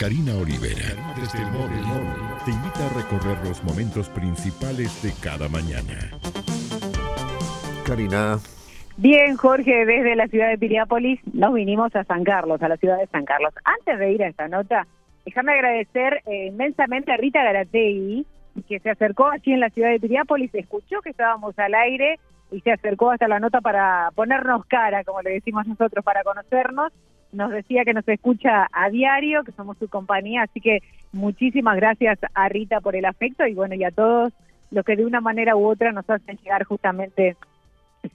Karina Olivera, desde el móvil, te invita a recorrer los momentos principales de cada mañana. Karina. Bien, Jorge, desde la ciudad de Piriápolis nos vinimos a San Carlos, a la ciudad de San Carlos. Antes de ir a esta nota, déjame agradecer eh, inmensamente a Rita Garategui, que se acercó allí en la ciudad de Piriápolis, escuchó que estábamos al aire y se acercó hasta la nota para ponernos cara, como le decimos nosotros, para conocernos. Nos decía que nos escucha a diario, que somos su compañía, así que muchísimas gracias a Rita por el afecto y bueno, y a todos los que de una manera u otra nos hacen llegar justamente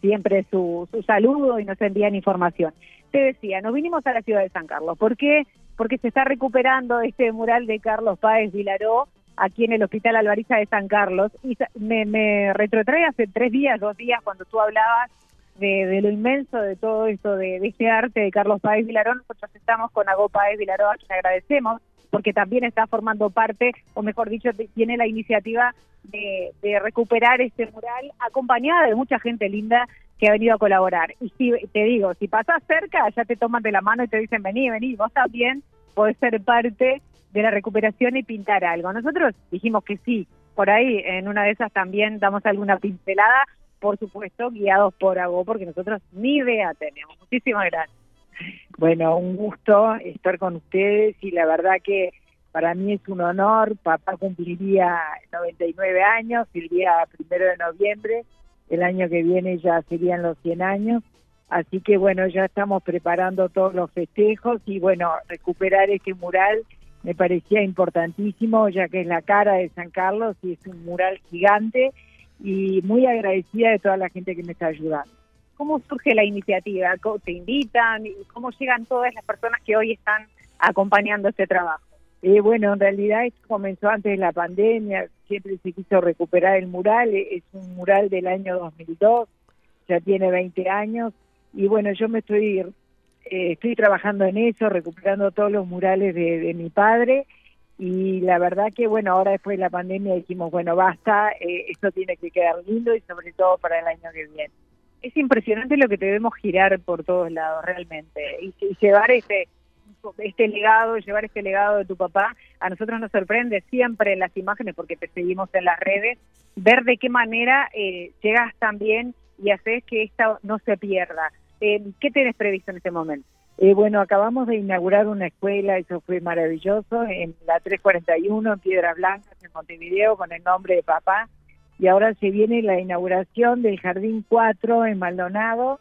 siempre su, su saludo y nos envían información. Te decía, nos vinimos a la ciudad de San Carlos. ¿Por qué? Porque se está recuperando este mural de Carlos Páez Vilaró aquí en el Hospital Alvariza de San Carlos. Y me, me retrotrae hace tres días, dos días, cuando tú hablabas de, de lo inmenso de todo esto, de, este arte de Carlos Páez Vilaró. Nosotros estamos con Agó Páez Vilaró, a quien agradecemos, porque también está formando parte, o mejor dicho, tiene la iniciativa de, de, recuperar este mural, acompañada de mucha gente linda que ha venido a colaborar. Y si te digo, si pasas cerca, ya te toman de la mano y te dicen, vení, vení, vos también podés ser parte de la recuperación y pintar algo. Nosotros dijimos que sí, por ahí en una de esas también damos alguna pincelada, por supuesto, guiados por Ago, porque nosotros ni idea tenemos. Muchísimas gracias. Bueno, un gusto estar con ustedes y la verdad que para mí es un honor. Papá cumpliría 99 años el día primero de noviembre. El año que viene ya serían los 100 años. Así que bueno, ya estamos preparando todos los festejos y bueno, recuperar este mural me parecía importantísimo, ya que es la cara de San Carlos y es un mural gigante y muy agradecida de toda la gente que me está ayudando. ¿Cómo surge la iniciativa? ¿Cómo ¿Te invitan? ¿Cómo llegan todas las personas que hoy están acompañando este trabajo? Eh, bueno, en realidad comenzó antes de la pandemia, siempre se quiso recuperar el mural, es un mural del año 2002, ya tiene 20 años, y bueno, yo me estoy eh, estoy trabajando en eso, recuperando todos los murales de, mi padre y la verdad que bueno, ahora después de la pandemia dijimos, bueno, basta, eh, esto tiene que quedar lindo y sobre todo para el año que viene. Es impresionante lo que debemos girar por todos lados realmente y, llevar este este legado, llevar este legado de tu papá, a nosotros nos sorprende siempre las imágenes porque te seguimos en las redes, ver de qué manera eh, llegas también y haces que esta no se pierda. Eh, ¿Qué tienes previsto en este momento? Eh, bueno, acabamos de inaugurar una escuela, eso fue maravilloso, en la 341, en Piedras Blancas, en Montevideo, con el nombre de papá. Y ahora se viene la inauguración del Jardín 4 en Maldonado,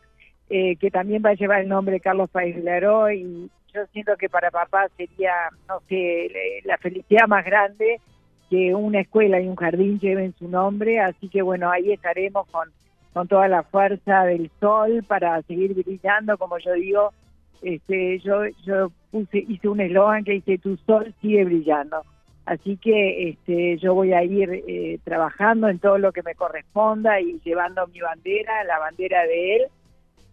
eh, que también va a llevar el nombre de Carlos País Laró. Y yo siento que para papá sería, no sé, la felicidad más grande que una escuela y un jardín lleven su nombre. Así que bueno, ahí estaremos con con toda la fuerza del sol para seguir brillando, como yo digo, este, yo yo puse hice un eslogan que dice tu sol sigue brillando. Así que este, yo voy a ir eh, trabajando en todo lo que me corresponda y llevando mi bandera, la bandera de él,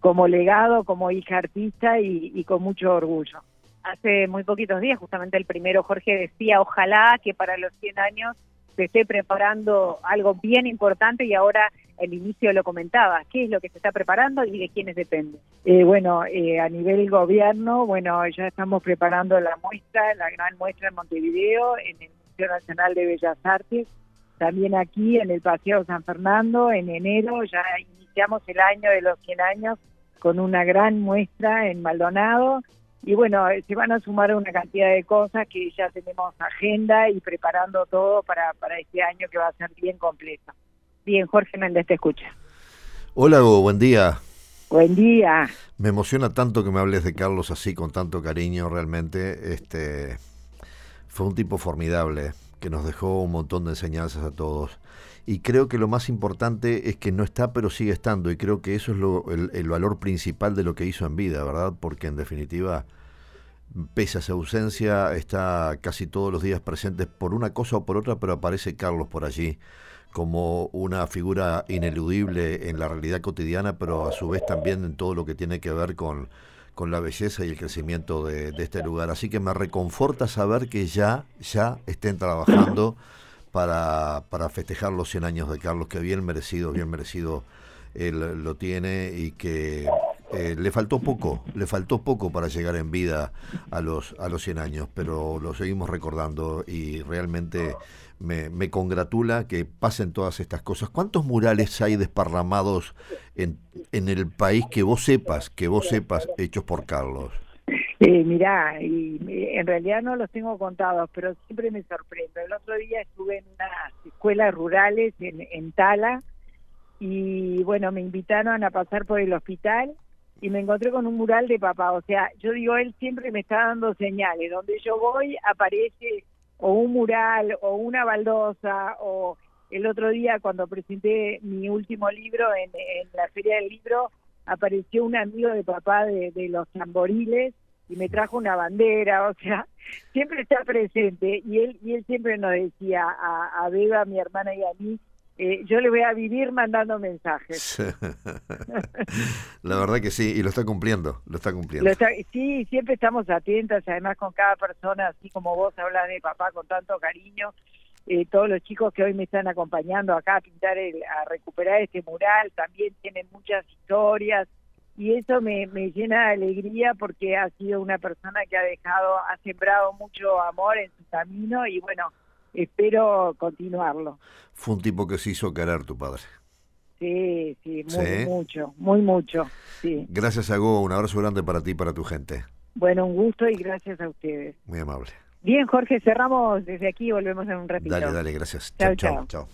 como legado, como hija artista y, y con mucho orgullo. Hace muy poquitos días, justamente el primero, Jorge decía, ojalá que para los 100 años se esté preparando algo bien importante y ahora el inicio lo comentaba, qué es lo que se está preparando y de quiénes depende. Eh, bueno, eh, a nivel gobierno, bueno, ya estamos preparando la muestra, la gran muestra en Montevideo, en el Museo Nacional de Bellas Artes, también aquí en el Paseo San Fernando, en enero ya iniciamos el año de los 100 años con una gran muestra en Maldonado, y bueno, se van a sumar una cantidad de cosas que ya tenemos agenda y preparando todo para, para este año que va a ser bien completo. Bien, Jorge Méndez te escucha. Hola, buen día. Buen día. Me emociona tanto que me hables de Carlos así, con tanto cariño, realmente. Este Fue un tipo formidable, que nos dejó un montón de enseñanzas a todos. Y creo que lo más importante es que no está, pero sigue estando. Y creo que eso es lo, el, el valor principal de lo que hizo en vida, ¿verdad? Porque en definitiva, pese a su ausencia, está casi todos los días presente por una cosa o por otra, pero aparece Carlos por allí como una figura ineludible en la realidad cotidiana, pero a su vez también en todo lo que tiene que ver con, con la belleza y el crecimiento de, de, este lugar. Así que me reconforta saber que ya, ya estén trabajando para, para festejar los 100 años de Carlos, que bien merecido, bien merecido él lo tiene y que Eh, le faltó poco, le faltó poco para llegar en vida a los, a los 100 años, pero lo seguimos recordando y realmente me, me congratula que pasen todas estas cosas. ¿Cuántos murales hay desparramados en, en el país que vos sepas, que vos sepas, hechos por Carlos? Eh, mirá, y, en realidad no los tengo contados, pero siempre me sorprendo. El otro día estuve en unas escuelas rurales en, en Tala y bueno, me invitaron a pasar por el hospital y me encontré con un mural de papá. O sea, yo digo, él siempre me está dando señales. Donde yo voy aparece o un mural o una baldosa o el otro día cuando presenté mi último libro en, la feria del libro apareció un amigo de papá de, de los tamboriles y me trajo una bandera, o sea, siempre está presente y él y él siempre nos decía a, a Beba, mi hermana y a mí, eh, yo le voy a vivir mandando mensajes. La verdad que sí, y lo está cumpliendo, lo está cumpliendo. Lo está, sí, siempre estamos atentas, además con cada persona, así como vos hablas de papá con tanto cariño, eh, todos los chicos que hoy me están acompañando acá a pintar, el, a recuperar este mural, también tienen muchas historias, y eso me, me llena de alegría porque ha sido una persona que ha dejado, ha sembrado mucho amor en su camino y bueno, espero continuarlo. Fue un tipo que se hizo querer tu padre. Sí, sí, muy mucho, muy mucho, sí. Gracias a Go, un abrazo grande para ti y para tu gente. Bueno, un gusto y gracias a ustedes. Muy amable. Bien, Jorge, cerramos desde aquí y volvemos en un ratito. Dale, dale, gracias. chao. chao.